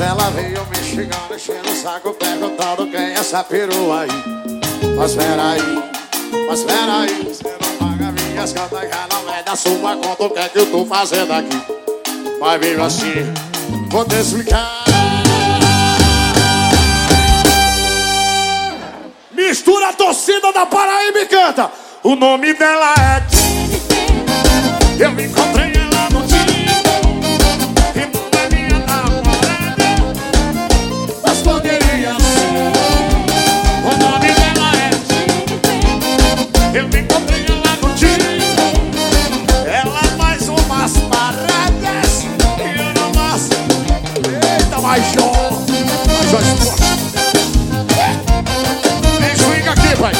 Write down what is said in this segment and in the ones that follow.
ela veio me xingando, enchendo o saco, perguntando quem é essa perua aí. Mas peraí, mas peraí, você não paga minhas contas, já não é da sua conta, o que é que eu tô fazendo aqui? Mas mesmo assim, vou te explicar. Mistura a torcida da Paraíba e canta. O nome dela é Major Major Esporte Vem, swing aqui, pai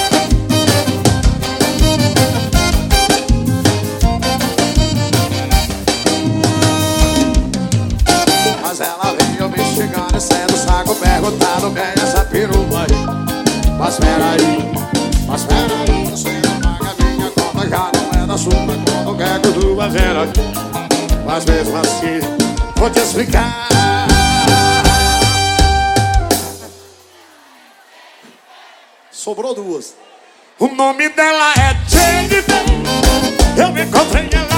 Mas ela veio me xingando, sendo saco, perguntando quem é essa perua aí. Mas peraí, mas peraí, você não paga minha conta, já não é da sua conta, o que é que aqui? Mas mesmo assim, vou te explicar. Sobrou duas. O nome dela é Jennifer. Eu encontrei ela